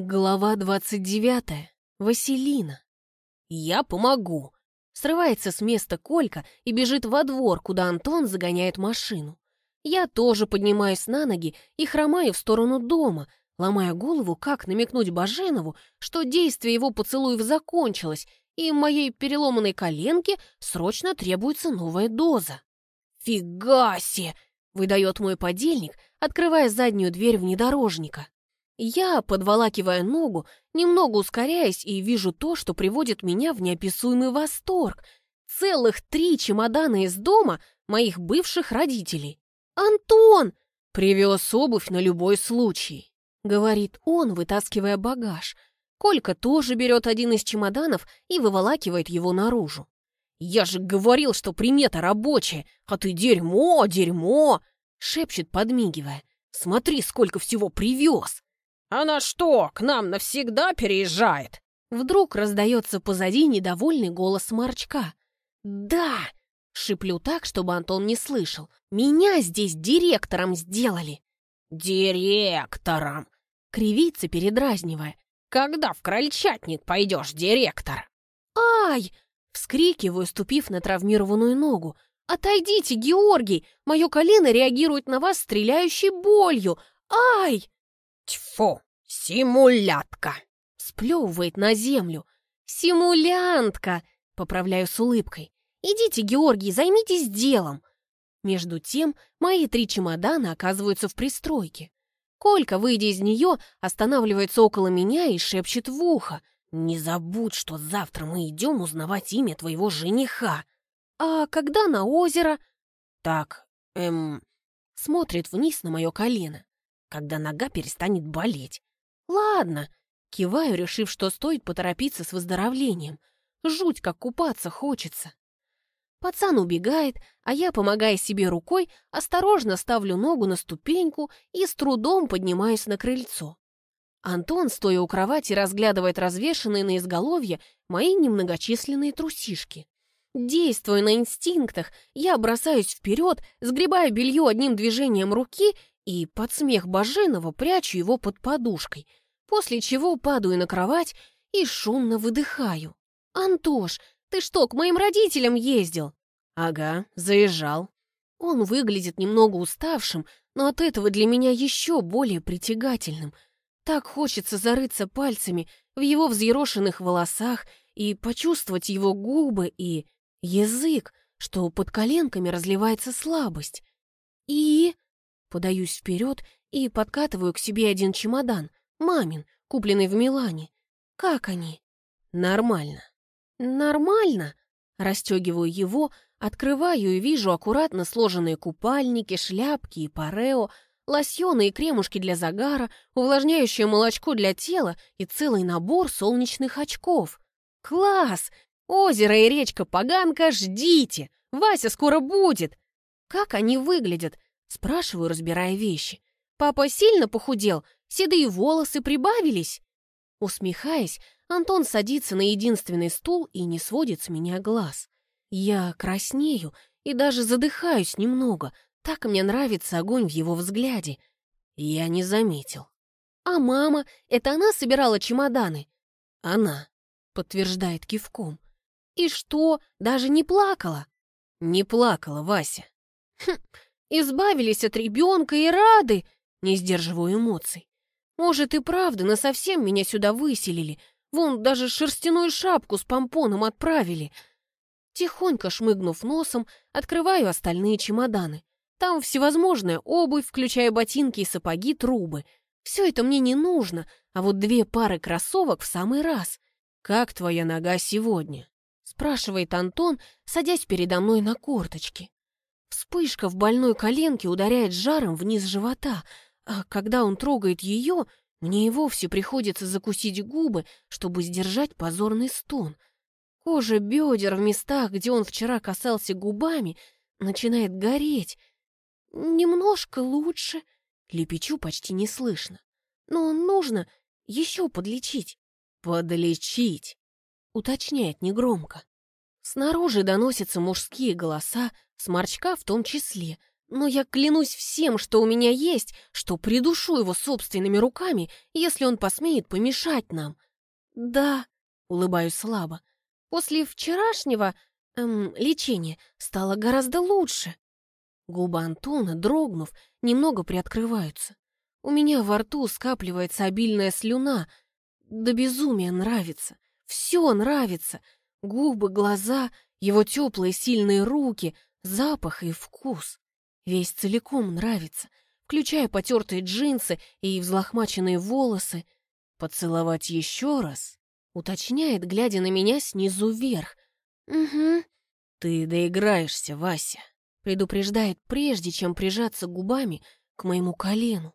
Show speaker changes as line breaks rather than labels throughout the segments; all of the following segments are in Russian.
Глава двадцать девятая. Василина. «Я помогу!» Срывается с места Колька и бежит во двор, куда Антон загоняет машину. Я тоже поднимаюсь на ноги и хромаю в сторону дома, ломая голову, как намекнуть Баженову, что действие его поцелуев закончилось, и моей переломанной коленке срочно требуется новая доза. «Фигаси!» — выдает мой подельник, открывая заднюю дверь внедорожника. Я, подволакивая ногу, немного ускоряясь и вижу то, что приводит меня в неописуемый восторг. Целых три чемодана из дома моих бывших родителей. «Антон!» «Привез обувь на любой случай», — говорит он, вытаскивая багаж. Колька тоже берет один из чемоданов и выволакивает его наружу. «Я же говорил, что примета рабочая, а ты дерьмо, дерьмо!» — шепчет, подмигивая. «Смотри, сколько всего привез!»
«Она что, к нам навсегда переезжает?»
Вдруг раздается позади недовольный голос Марчка. «Да!» — шиплю так, чтобы Антон не слышал. «Меня здесь директором сделали!»
«Директором!»
— кривится, передразнивая.
«Когда в крольчатник пойдешь, директор?»
«Ай!» — вскрикиваю, ступив на травмированную ногу. «Отойдите, Георгий! Мое колено реагирует на вас стреляющей болью! Ай!»
Тьфу, симулятка!
Сплевывает на землю. Симулянтка! Поправляю с улыбкой. Идите, Георгий, займитесь делом. Между тем, мои три чемодана оказываются в пристройке. Колька, выйдя из нее, останавливается около меня и шепчет в ухо. «Не забудь, что завтра мы идем узнавать имя твоего жениха». «А когда на озеро?»
«Так, эм...»
Смотрит вниз на мое колено когда нога перестанет болеть. Ладно, киваю, решив, что стоит поторопиться с выздоровлением. Жуть, как купаться хочется. Пацан убегает, а я, помогая себе рукой, осторожно ставлю ногу на ступеньку и с трудом поднимаюсь на крыльцо. Антон, стоя у кровати, разглядывает развешанные на изголовье мои немногочисленные трусишки. Действуя на инстинктах, я бросаюсь вперед, сгребаю белье одним движением руки и под смех Баженова прячу его под подушкой, после чего падаю на кровать и шумно выдыхаю. «Антош, ты что, к моим родителям ездил?»
«Ага, заезжал».
Он выглядит немного уставшим, но от этого для меня еще более притягательным. Так хочется зарыться пальцами в его взъерошенных волосах и почувствовать его губы и язык, что под коленками разливается слабость. И... Подаюсь вперед и подкатываю к себе один чемодан, мамин, купленный в Милане. Как они?
Нормально.
Нормально? Растегиваю его, открываю и вижу аккуратно сложенные купальники, шляпки и парео, лосьоны и кремушки для загара, увлажняющее молочко для тела и целый набор солнечных очков. Класс! Озеро и речка Поганка, ждите! Вася скоро будет! Как они выглядят? Спрашиваю, разбирая вещи. «Папа сильно похудел? Седые волосы прибавились?» Усмехаясь, Антон садится на единственный стул и не сводит с меня глаз. Я краснею и даже задыхаюсь немного. Так мне нравится огонь в его взгляде.
Я не заметил.
«А мама? Это она собирала чемоданы?»
«Она», —
подтверждает кивком. «И что, даже не плакала?»
«Не плакала, Вася».
«Хм, Избавились от ребенка и рады, не сдерживаю эмоций. Может, и правда насовсем меня сюда выселили. Вон даже шерстяную шапку с помпоном отправили. Тихонько шмыгнув носом, открываю остальные чемоданы. Там всевозможная обувь, включая ботинки и сапоги, трубы. Все это мне не нужно, а вот две пары кроссовок в самый раз.
«Как твоя нога сегодня?»
спрашивает Антон, садясь передо мной на корточки. Вспышка в больной коленке ударяет жаром вниз живота, а когда он трогает ее, мне и вовсе приходится закусить губы, чтобы сдержать позорный стон. Кожа бедер в местах, где он вчера касался губами, начинает гореть. Немножко лучше, лепечу почти не слышно. Но нужно еще подлечить.
«Подлечить!» — уточняет негромко.
Снаружи доносятся мужские голоса, сморчка в том числе, но я клянусь всем, что у меня есть, что придушу его собственными руками, если он посмеет помешать нам. Да, улыбаюсь слабо. После вчерашнего эм, лечения стало гораздо лучше. Губы Антона, дрогнув, немного приоткрываются. У меня во рту скапливается обильная слюна. До безумия нравится. Все нравится. Губы, глаза, его теплые сильные руки, запах и вкус. Весь целиком нравится, включая потертые джинсы и взлохмаченные волосы. «Поцеловать еще раз?» — уточняет, глядя на меня снизу вверх. «Угу». «Ты доиграешься, Вася», — предупреждает, прежде чем прижаться губами к моему колену.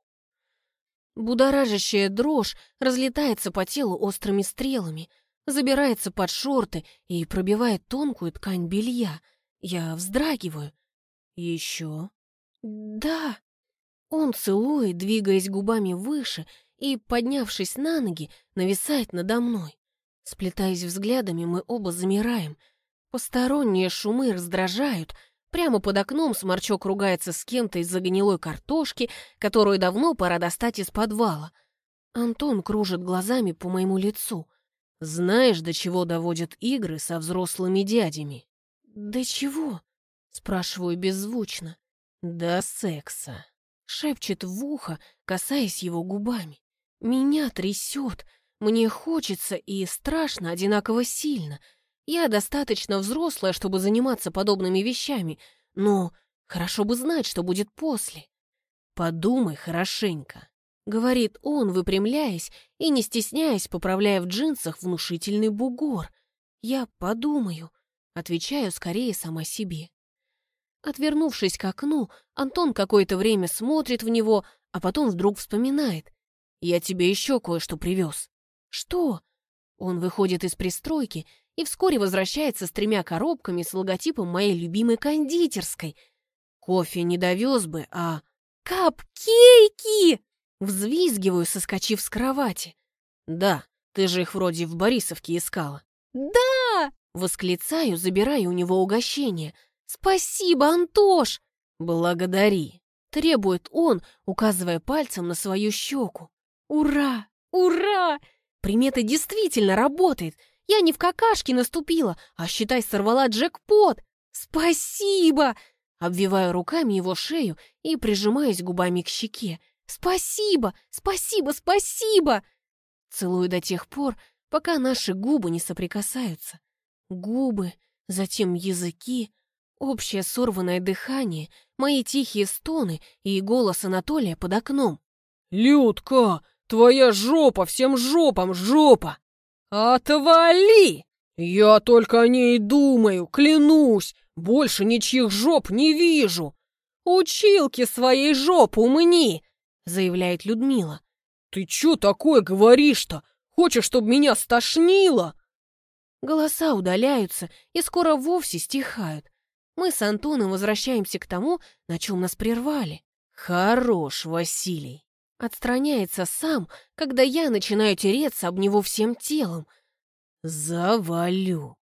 Будоражащая дрожь разлетается по телу острыми стрелами, забирается под шорты и пробивает тонкую ткань белья. Я вздрагиваю. Еще. Да. Он целует, двигаясь губами выше, и, поднявшись на ноги, нависает надо мной. Сплетаясь взглядами, мы оба замираем. Посторонние шумы раздражают — Прямо под окном сморчок ругается с кем-то из-за гнилой картошки, которую давно пора достать из подвала. Антон кружит глазами по моему лицу. «Знаешь, до чего доводят игры со взрослыми дядями?» «До чего?» — спрашиваю беззвучно. «До секса», — шепчет в ухо, касаясь его губами. «Меня трясет, мне хочется и страшно одинаково сильно — я достаточно взрослая, чтобы заниматься подобными вещами, но хорошо бы знать, что будет после. Подумай хорошенько, — говорит он, выпрямляясь и, не стесняясь, поправляя в джинсах внушительный бугор. Я подумаю, отвечаю скорее сама себе. Отвернувшись к окну, Антон какое-то время смотрит в него, а потом вдруг вспоминает. «Я тебе еще кое-что привез». «Что?» Он выходит из пристройки и вскоре возвращается с тремя коробками с логотипом моей любимой кондитерской. Кофе не довез бы, а... «Капкейки!» Взвизгиваю, соскочив с кровати. «Да, ты же их вроде в Борисовке искала». «Да!» Восклицаю, забирая у него угощение. «Спасибо, Антош!» «Благодари!» Требует он, указывая пальцем на свою щеку. «Ура! Ура! Примета действительно работает!» Я не в какашки наступила, а, считай, сорвала джекпот. Спасибо!» Обвиваю руками его шею и прижимаюсь губами к щеке. «Спасибо! Спасибо! Спасибо!» Целую до тех пор, пока наши губы не соприкасаются. Губы, затем языки, общее сорванное дыхание, мои тихие стоны и голос Анатолия под окном.
«Людка, твоя жопа всем жопам жопа!» «Отвали! Я только о ней думаю, клянусь, больше ничьих жоп не вижу. Училки своей жопу умни!» — заявляет Людмила. «Ты чё такое говоришь-то? Хочешь, чтобы меня стошнило?»
Голоса удаляются и скоро вовсе стихают. Мы с Антоном возвращаемся к тому, на чем нас прервали. «Хорош, Василий!» Отстраняется сам, когда я начинаю тереться об него всем телом. «Завалю!»